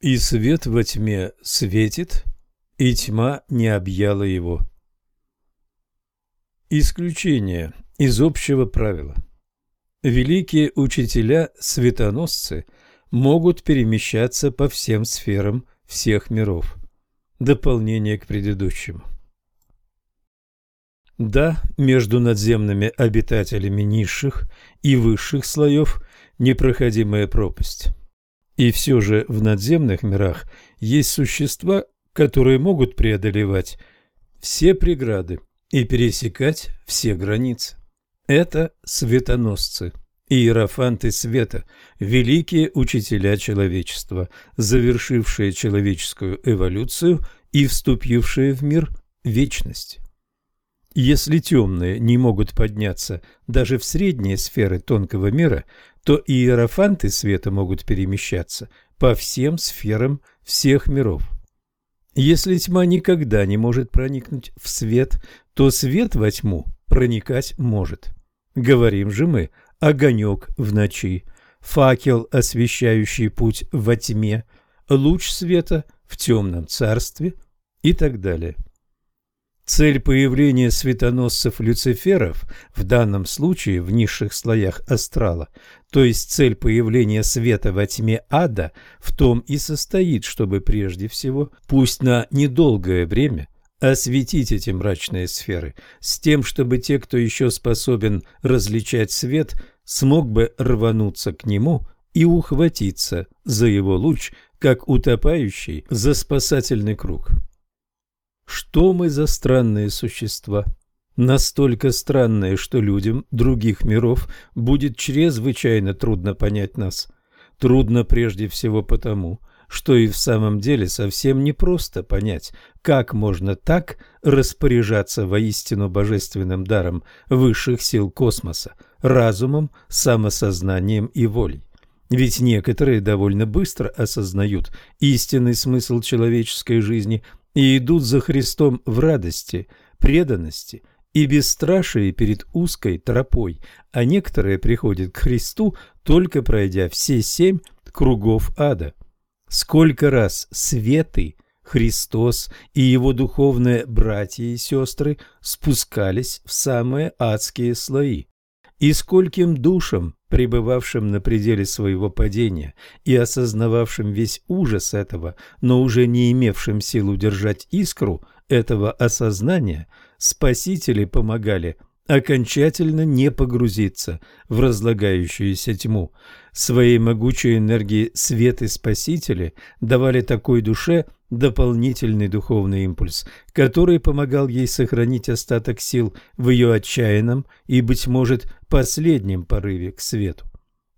И свет во тьме светит, и тьма не объяла его. Исключение из общего правила. Великие учителя-светоносцы могут перемещаться по всем сферам всех миров. Дополнение к предыдущему. Да, между надземными обитателями низших и высших слоев непроходимая пропасть. И все же в надземных мирах есть существа, которые могут преодолевать все преграды и пересекать все границы. Это светоносцы, иерофанты света, великие учителя человечества, завершившие человеческую эволюцию и вступившие в мир вечность. Если темные не могут подняться даже в средние сферы тонкого мира, то иерофанты света могут перемещаться по всем сферам всех миров. Если тьма никогда не может проникнуть в свет, то свет во тьму проникать может. Говорим же мы огонек в ночи, факел, освещающий путь во тьме, луч света в темном царстве и так далее. Цель появления светоносцев-люциферов в данном случае в низших слоях астрала, то есть цель появления света во тьме ада, в том и состоит, чтобы прежде всего, пусть на недолгое время, осветить эти мрачные сферы, с тем, чтобы те, кто еще способен различать свет, смог бы рвануться к нему и ухватиться за его луч, как утопающий за спасательный круг. Что мы за странные существа? Настолько странные, что людям других миров будет чрезвычайно трудно понять нас. Трудно прежде всего потому, что и в самом деле совсем непросто понять, как можно так распоряжаться воистину божественным даром высших сил космоса, разумом, самосознанием и волей. Ведь некоторые довольно быстро осознают истинный смысл человеческой жизни и идут за Христом в радости, преданности и бесстрашии перед узкой тропой, а некоторые приходят к Христу, только пройдя все семь кругов ада. Сколько раз светы, Христос и его духовные братья и сестры спускались в самые адские слои, и скольким душам пребывавшим на пределе своего падения и осознававшим весь ужас этого, но уже не имевшим сил удержать искру этого осознания, спасители помогали окончательно не погрузиться в разлагающуюся тьму. Своей могучей энергии свет и спасители давали такой душе дополнительный духовный импульс, который помогал ей сохранить остаток сил в ее отчаянном и, быть может, последнем порыве к свету.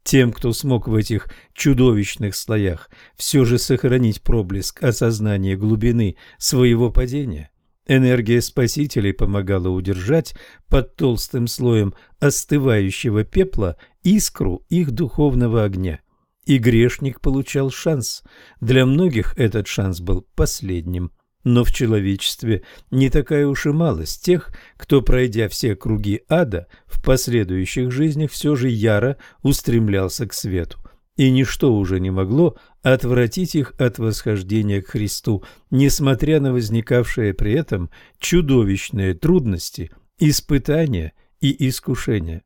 Тем, кто смог в этих чудовищных слоях все же сохранить проблеск осознания глубины своего падения, Энергия спасителей помогала удержать под толстым слоем остывающего пепла искру их духовного огня. И грешник получал шанс. Для многих этот шанс был последним. Но в человечестве не такая уж и малость тех, кто, пройдя все круги ада, в последующих жизнях все же яро устремлялся к свету и ничто уже не могло отвратить их от восхождения к Христу, несмотря на возникавшие при этом чудовищные трудности, испытания и искушения.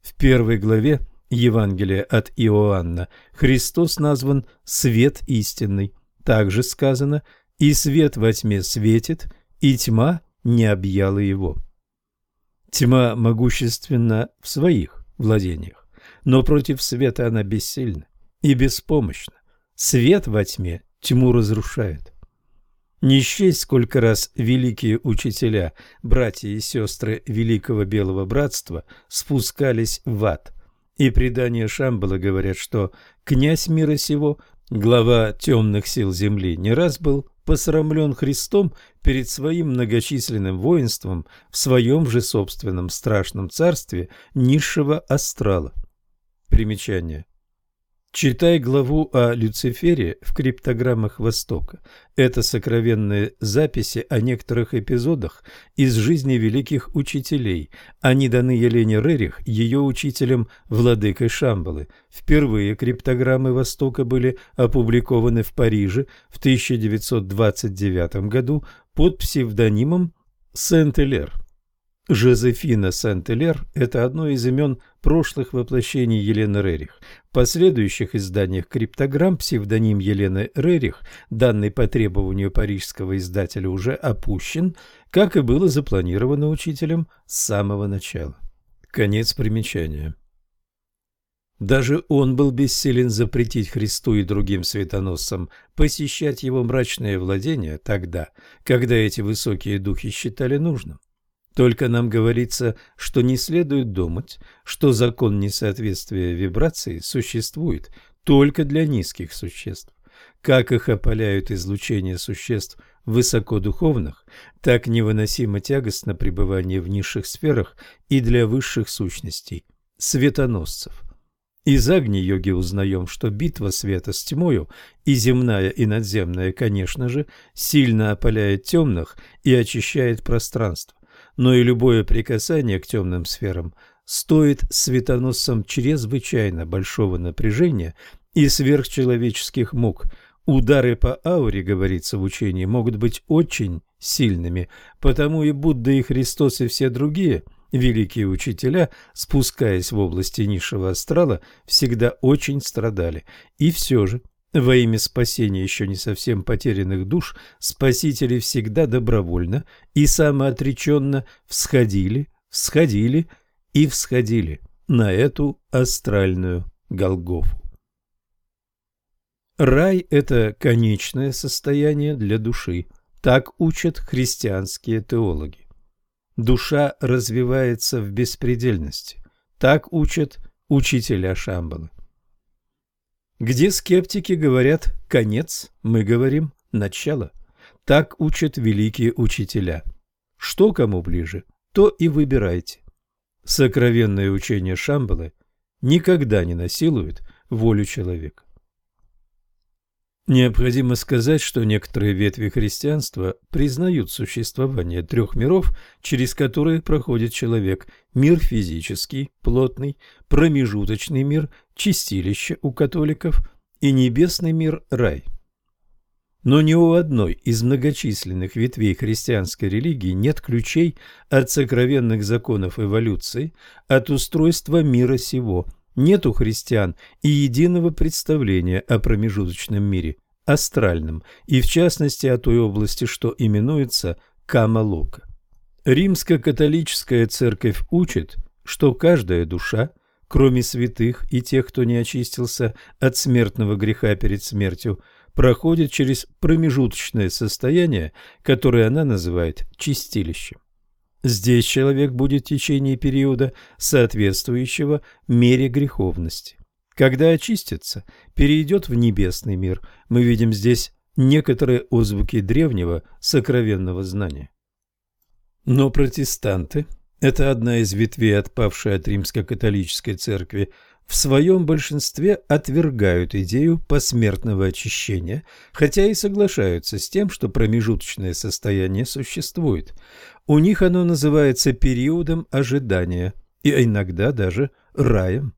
В первой главе Евангелия от Иоанна Христос назван «свет истинный». Также сказано «и свет во тьме светит, и тьма не объяла его». Тьма могущественна в своих владениях но против света она бессильна и беспомощна. Свет во тьме тьму разрушает. Не счесть, сколько раз великие учителя, братья и сестры Великого Белого Братства спускались в ад. И предания Шамбала говорят, что князь мира сего, глава темных сил земли, не раз был посрамлен Христом перед своим многочисленным воинством в своем же собственном страшном царстве низшего астрала. Примечание. Читай главу о Люцифере в криптограммах Востока. Это сокровенные записи о некоторых эпизодах из жизни великих учителей. Они даны Елене Рерих, ее учителем Владыкой Шамбалы. Впервые криптограммы Востока были опубликованы в Париже в 1929 году под псевдонимом Сент-Элер. Жозефина Сент-Элер – это одно из имен прошлых воплощений Елены Рерих. В последующих изданиях криптограмм псевдоним Елены Рерих, данный по требованию парижского издателя, уже опущен, как и было запланировано учителем с самого начала. Конец примечания. Даже он был бессилен запретить Христу и другим светоносцам посещать его мрачные владения тогда, когда эти высокие духи считали нужным. Только нам говорится, что не следует думать, что закон несоответствия вибрации существует только для низких существ. Как их опаляют излучения существ высокодуховных, так невыносимо тягостно пребывание в низших сферах и для высших сущностей, светоносцев. Из Агни-йоги узнаем, что битва света с тьмою, и земная, и надземная, конечно же, сильно опаляет темных и очищает пространство но и любое прикасание к темным сферам стоит светоносцам чрезвычайно большого напряжения и сверхчеловеческих мук. Удары по ауре, говорится в учении, могут быть очень сильными, потому и Будда, и Христос, и все другие великие учителя, спускаясь в области низшего астрала, всегда очень страдали. И все же во имя спасения еще не совсем потерянных душ спасители всегда добровольно и самоотреченно всходили, всходили и всходили на эту астральную Голгофу. Рай – это конечное состояние для души, так учат христианские теологи. Душа развивается в беспредельности, так учат учителя Шамбалы. Где скептики говорят «конец», мы говорим «начало». Так учат великие учителя. Что кому ближе, то и выбирайте. Сокровенное учение Шамбалы никогда не насилует волю человека. Необходимо сказать, что некоторые ветви христианства признают существование трех миров, через которые проходит человек. Мир физический, плотный, промежуточный мир, чистилище у католиков и небесный мир, рай. Но ни у одной из многочисленных ветвей христианской религии нет ключей от сокровенных законов эволюции, от устройства мира сего – нет у христиан и единого представления о промежуточном мире, астральном, и в частности о той области, что именуется Камалока. Римско-католическая церковь учит, что каждая душа, кроме святых и тех, кто не очистился от смертного греха перед смертью, проходит через промежуточное состояние, которое она называет чистилищем. Здесь человек будет в течение периода, соответствующего мере греховности. Когда очистится, перейдет в небесный мир. Мы видим здесь некоторые отзвуки древнего сокровенного знания. Но протестанты – это одна из ветвей, отпавшей от римско-католической церкви, в своем большинстве отвергают идею посмертного очищения, хотя и соглашаются с тем, что промежуточное состояние существует. У них оно называется периодом ожидания и иногда даже раем.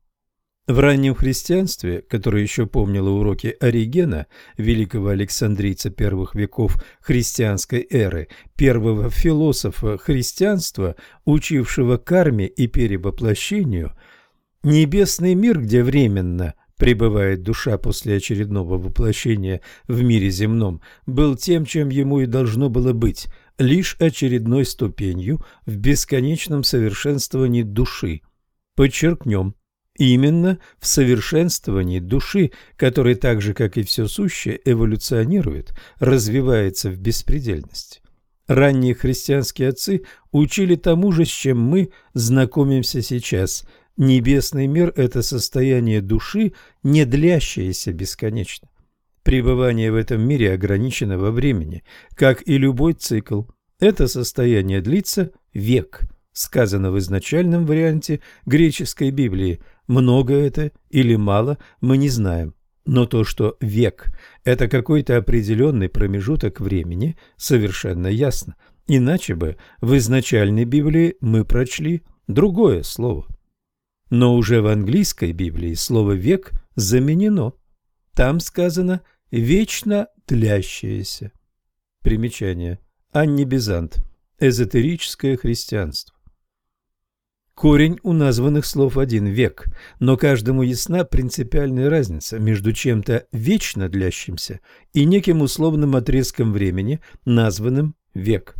В раннем христианстве, которое еще помнило уроки Оригена, великого александрийца первых веков христианской эры, первого философа христианства, учившего карме и перевоплощению – Небесный мир, где временно пребывает душа после очередного воплощения в мире земном, был тем, чем ему и должно было быть, лишь очередной ступенью в бесконечном совершенствовании души. Подчеркнем, именно в совершенствовании души, который так же, как и все сущее, эволюционирует, развивается в беспредельность. Ранние христианские отцы учили тому же, с чем мы знакомимся сейчас – Небесный мир – это состояние души, не длящееся бесконечно. Пребывание в этом мире ограничено во времени, как и любой цикл. Это состояние длится век, сказано в изначальном варианте греческой Библии. Много это или мало, мы не знаем. Но то, что век – это какой-то определенный промежуток времени, совершенно ясно. Иначе бы в изначальной Библии мы прочли другое слово. Но уже в английской Библии слово «век» заменено. Там сказано «вечно тлящееся». Примечание. Анни Бизант. Эзотерическое христианство. Корень у названных слов один – век, но каждому ясна принципиальная разница между чем-то вечно длящимся и неким условным отрезком времени, названным век.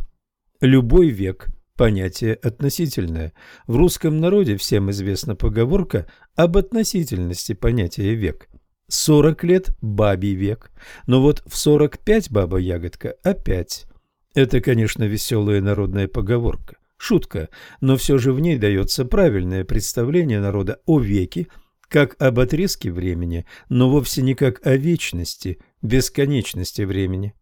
Любой век – понятие относительное. В русском народе всем известна поговорка об относительности понятия век. 40 лет – бабий век, но вот в 45 баба-ягодка опять. Это, конечно, веселая народная поговорка. Шутка, но все же в ней дается правильное представление народа о веке, как об отрезке времени, но вовсе не как о вечности, бесконечности времени.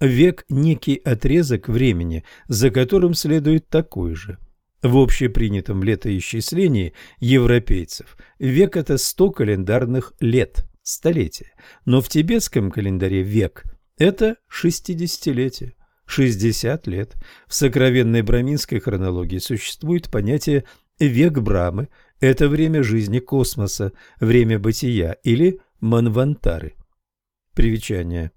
Век – некий отрезок времени, за которым следует такой же. В общепринятом летоисчислении европейцев век – это 100 календарных лет, столетия, но в тибетском календаре век – это шестидесятилетие. 60 лет. В сокровенной браминской хронологии существует понятие «век Брамы» – это время жизни космоса, время бытия или манвантары. Привечание.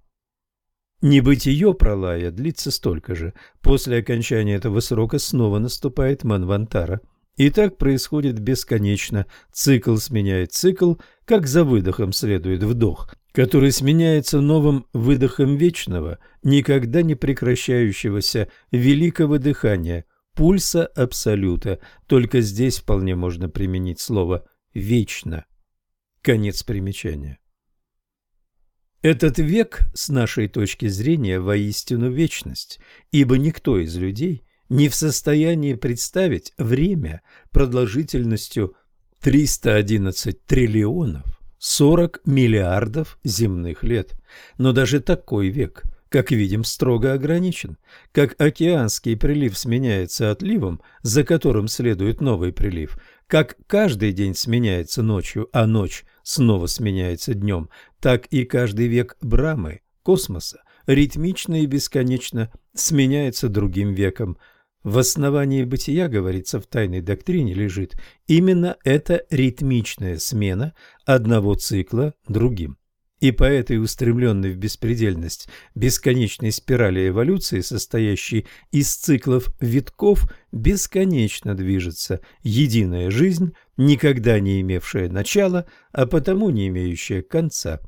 Небытие пролая длится столько же. После окончания этого срока снова наступает манвантара – и так происходит бесконечно. Цикл сменяет цикл, как за выдохом следует вдох, который сменяется новым выдохом вечного, никогда не прекращающегося великого дыхания, пульса абсолюта. Только здесь вполне можно применить слово «вечно». Конец примечания. Этот век, с нашей точки зрения, воистину вечность, ибо никто из людей – не в состоянии представить время продолжительностью 311 триллионов 40 миллиардов земных лет. Но даже такой век, как видим, строго ограничен. Как океанский прилив сменяется отливом, за которым следует новый прилив, как каждый день сменяется ночью, а ночь снова сменяется днем, так и каждый век Брамы, космоса, ритмично и бесконечно сменяется другим веком – в основании бытия, говорится в тайной доктрине, лежит именно эта ритмичная смена одного цикла другим. И по этой устремленной в беспредельность бесконечной спирали эволюции, состоящей из циклов витков, бесконечно движется единая жизнь, никогда не имевшая начала, а потому не имеющая конца.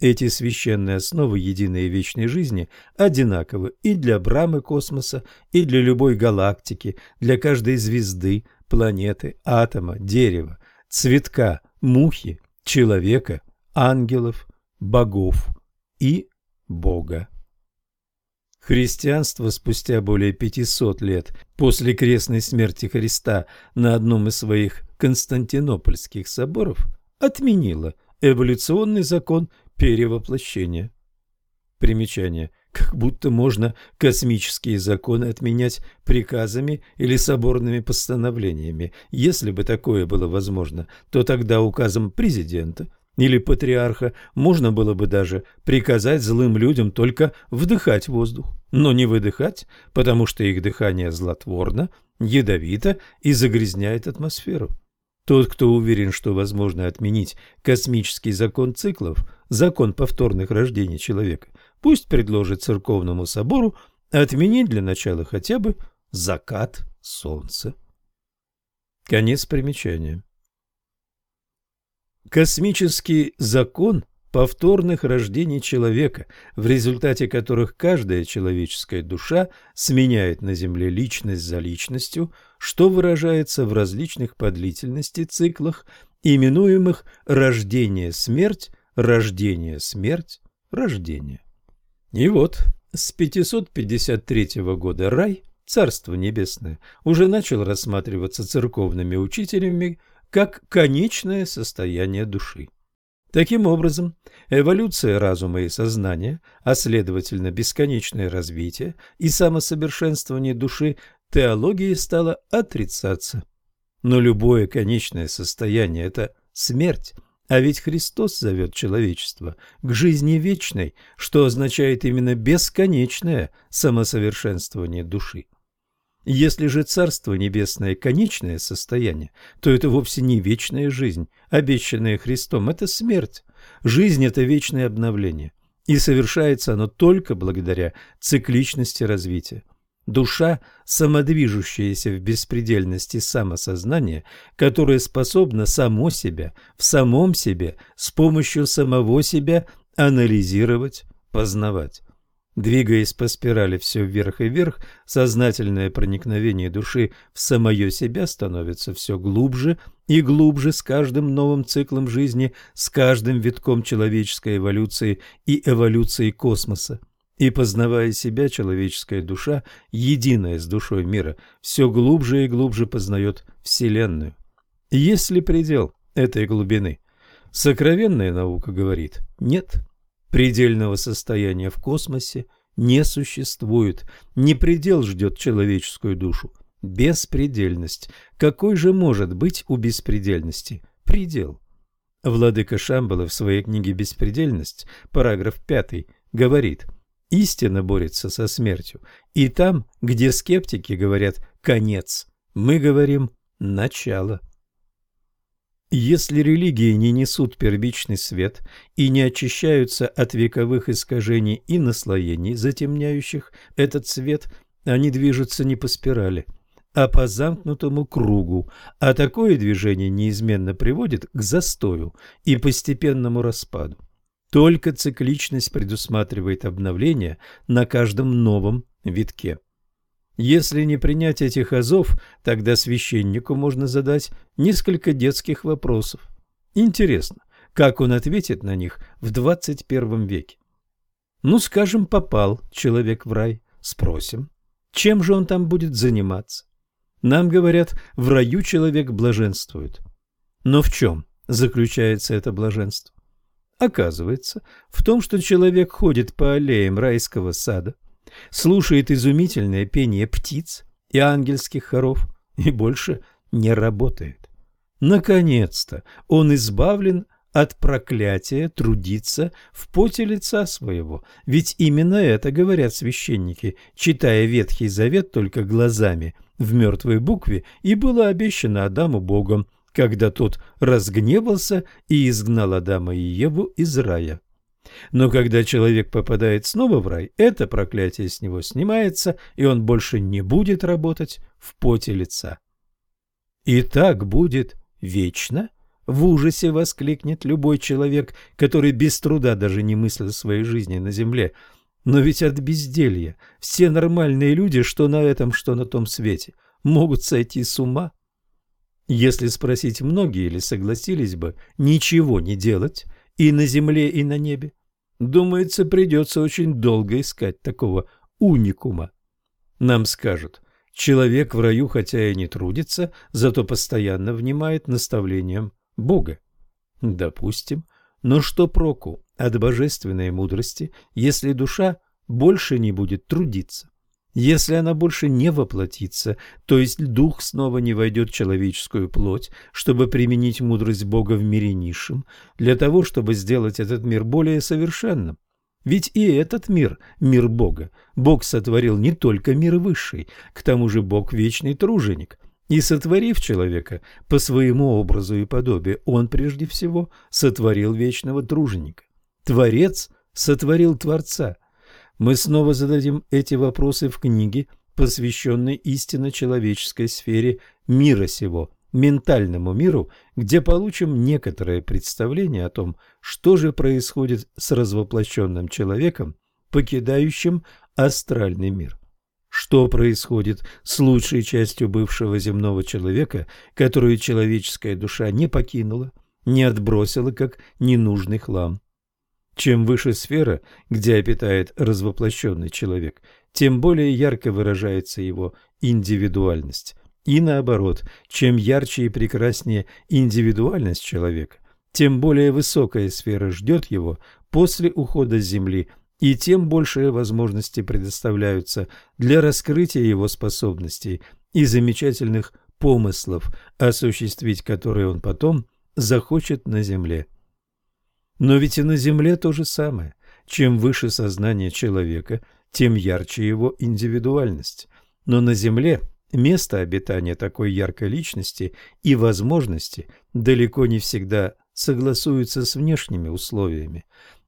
Эти священные основы единой вечной жизни одинаковы и для Брамы космоса, и для любой галактики, для каждой звезды, планеты, атома, дерева, цветка, мухи, человека, ангелов, богов и Бога. Христианство спустя более 500 лет после крестной смерти Христа на одном из своих константинопольских соборов отменило эволюционный закон перевоплощения. Примечание. Как будто можно космические законы отменять приказами или соборными постановлениями. Если бы такое было возможно, то тогда указом президента или патриарха можно было бы даже приказать злым людям только вдыхать воздух, но не выдыхать, потому что их дыхание злотворно, ядовито и загрязняет атмосферу. Тот, кто уверен, что возможно отменить космический закон циклов, закон повторных рождений человека, пусть предложит церковному собору отменить для начала хотя бы закат солнца. Конец примечания. Космический закон повторных рождений человека, в результате которых каждая человеческая душа сменяет на Земле личность за личностью, что выражается в различных по длительности циклах, именуемых рождение-смерть, рождение-смерть, рождение. И вот с 553 года рай, Царство Небесное, уже начал рассматриваться церковными учителями как конечное состояние души. Таким образом, эволюция разума и сознания, а следовательно бесконечное развитие и самосовершенствование души теология стала отрицаться. Но любое конечное состояние – это смерть, а ведь Христос зовет человечество к жизни вечной, что означает именно бесконечное самосовершенствование души. Если же Царство Небесное – конечное состояние, то это вовсе не вечная жизнь, обещанная Христом, это смерть. Жизнь – это вечное обновление, и совершается оно только благодаря цикличности развития. Душа, самодвижущаяся в беспредельности самосознания, которое способно само себя, в самом себе, с помощью самого себя анализировать, познавать. Двигаясь по спирали все вверх и вверх, сознательное проникновение души в самое себя становится все глубже и глубже с каждым новым циклом жизни, с каждым витком человеческой эволюции и эволюции космоса. И познавая себя, человеческая душа, единая с душой мира, все глубже и глубже познает Вселенную. Есть ли предел этой глубины? Сокровенная наука говорит – нет. Предельного состояния в космосе не существует. Не предел ждет человеческую душу. Беспредельность. Какой же может быть у беспредельности предел? Владыка Шамбала в своей книге «Беспредельность», параграф 5, говорит – Истина борется со смертью. И там, где скептики говорят «конец», мы говорим «начало». Если религии не несут первичный свет и не очищаются от вековых искажений и наслоений, затемняющих этот свет, они движутся не по спирали, а по замкнутому кругу, а такое движение неизменно приводит к застою и постепенному распаду. Только цикличность предусматривает обновление на каждом новом витке. Если не принять этих азов, тогда священнику можно задать несколько детских вопросов. Интересно, как он ответит на них в 21 веке. Ну, скажем, попал человек в рай, спросим, чем же он там будет заниматься? Нам говорят, в раю человек блаженствует. Но в чем заключается это блаженство? Оказывается, в том, что человек ходит по аллеям райского сада, слушает изумительное пение птиц и ангельских хоров и больше не работает. Наконец-то он избавлен от проклятия трудиться в поте лица своего, ведь именно это говорят священники, читая Ветхий Завет только глазами в мертвой букве, и было обещано Адаму Богом – когда тот разгневался и изгнал Адама и Еву из рая. Но когда человек попадает снова в рай, это проклятие с него снимается, и он больше не будет работать в поте лица. И так будет вечно? В ужасе воскликнет любой человек, который без труда даже не мыслил своей жизни на земле. Но ведь от безделья все нормальные люди, что на этом, что на том свете, могут сойти с ума. Если спросить, многие ли согласились бы ничего не делать и на земле, и на небе, думается, придется очень долго искать такого уникума. Нам скажут, человек в раю хотя и не трудится, зато постоянно внимает наставлениям Бога. Допустим, но что проку от божественной мудрости, если душа больше не будет трудиться? Если она больше не воплотится, то есть дух снова не войдет в человеческую плоть, чтобы применить мудрость Бога в мире низшем, для того, чтобы сделать этот мир более совершенным. Ведь и этот мир – мир Бога. Бог сотворил не только мир высший, к тому же Бог – вечный труженик. И сотворив человека по своему образу и подобию, он прежде всего сотворил вечного труженика. Творец сотворил Творца – мы снова зададим эти вопросы в книге, посвященной истинно человеческой сфере мира сего, ментальному миру, где получим некоторое представление о том, что же происходит с развоплощенным человеком, покидающим астральный мир. Что происходит с лучшей частью бывшего земного человека, которую человеческая душа не покинула, не отбросила как ненужный хлам? Чем выше сфера, где обитает развоплощенный человек, тем более ярко выражается его индивидуальность. И наоборот, чем ярче и прекраснее индивидуальность человека, тем более высокая сфера ждет его после ухода с Земли и тем большие возможности предоставляются для раскрытия его способностей и замечательных помыслов, осуществить которые он потом захочет на земле. Но ведь и на земле то же самое. Чем выше сознание человека, тем ярче его индивидуальность. Но на земле место обитания такой яркой личности и возможности далеко не всегда согласуются с внешними условиями.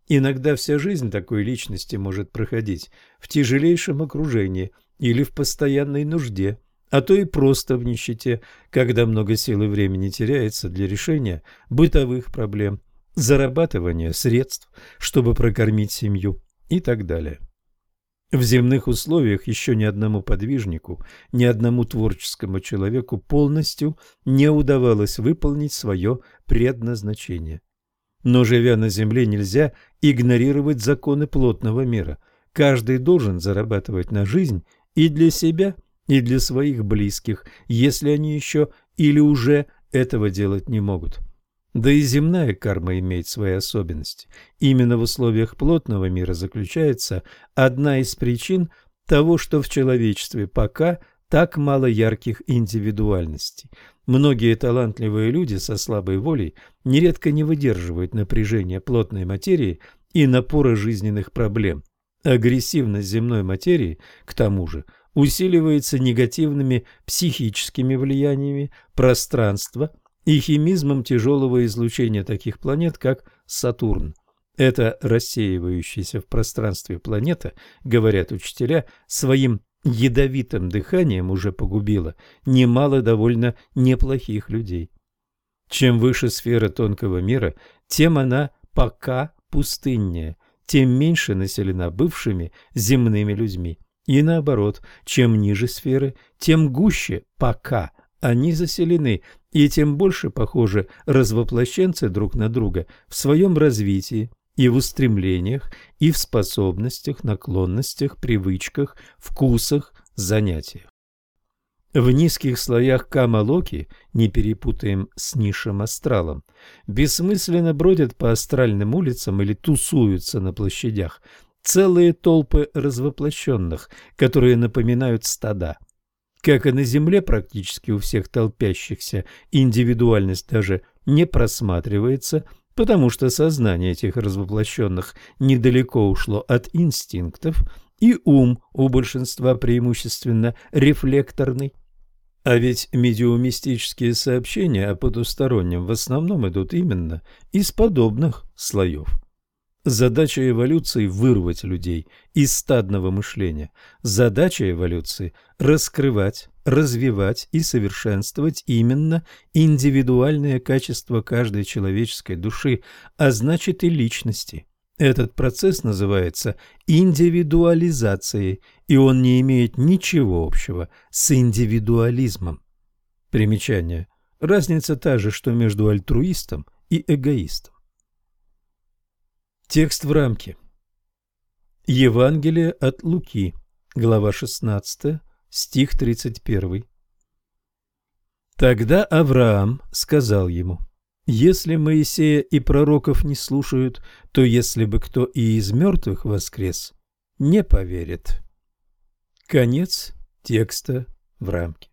Иногда вся жизнь такой личности может проходить в тяжелейшем окружении или в постоянной нужде, а то и просто в нищете, когда много сил и времени теряется для решения бытовых проблем, зарабатывания средств, чтобы прокормить семью и так далее. В земных условиях еще ни одному подвижнику, ни одному творческому человеку полностью не удавалось выполнить свое предназначение. Но живя на земле, нельзя игнорировать законы плотного мира. Каждый должен зарабатывать на жизнь и для себя, и для своих близких, если они еще или уже этого делать не могут. Да и земная карма имеет свои особенности. Именно в условиях плотного мира заключается одна из причин того, что в человечестве пока так мало ярких индивидуальностей. Многие талантливые люди со слабой волей нередко не выдерживают напряжения плотной материи и напора жизненных проблем. Агрессивность земной материи, к тому же, усиливается негативными психическими влияниями пространства, и химизмом тяжелого излучения таких планет, как Сатурн. Эта рассеивающаяся в пространстве планета, говорят учителя, своим ядовитым дыханием уже погубила немало довольно неплохих людей. Чем выше сфера тонкого мира, тем она пока пустыннее, тем меньше населена бывшими земными людьми. И наоборот, чем ниже сферы, тем гуще пока они заселены, и тем больше похожи развоплощенцы друг на друга в своем развитии и в устремлениях, и в способностях, наклонностях, привычках, вкусах, занятиях. В низких слоях Камалоки, не перепутаем с низшим астралом, бессмысленно бродят по астральным улицам или тусуются на площадях целые толпы развоплощенных, которые напоминают стада – как и на Земле практически у всех толпящихся, индивидуальность даже не просматривается, потому что сознание этих развоплощенных недалеко ушло от инстинктов, и ум у большинства преимущественно рефлекторный. А ведь медиумистические сообщения о потустороннем в основном идут именно из подобных слоев. Задача эволюции – вырвать людей из стадного мышления. Задача эволюции – раскрывать, развивать и совершенствовать именно индивидуальные качества каждой человеческой души, а значит и личности. Этот процесс называется индивидуализацией, и он не имеет ничего общего с индивидуализмом. Примечание. Разница та же, что между альтруистом и эгоистом. Текст в рамке. Евангелие от Луки, глава 16, стих 31. Тогда Авраам сказал ему, «Если Моисея и пророков не слушают, то если бы кто и из мертвых воскрес, не поверит». Конец текста в рамке.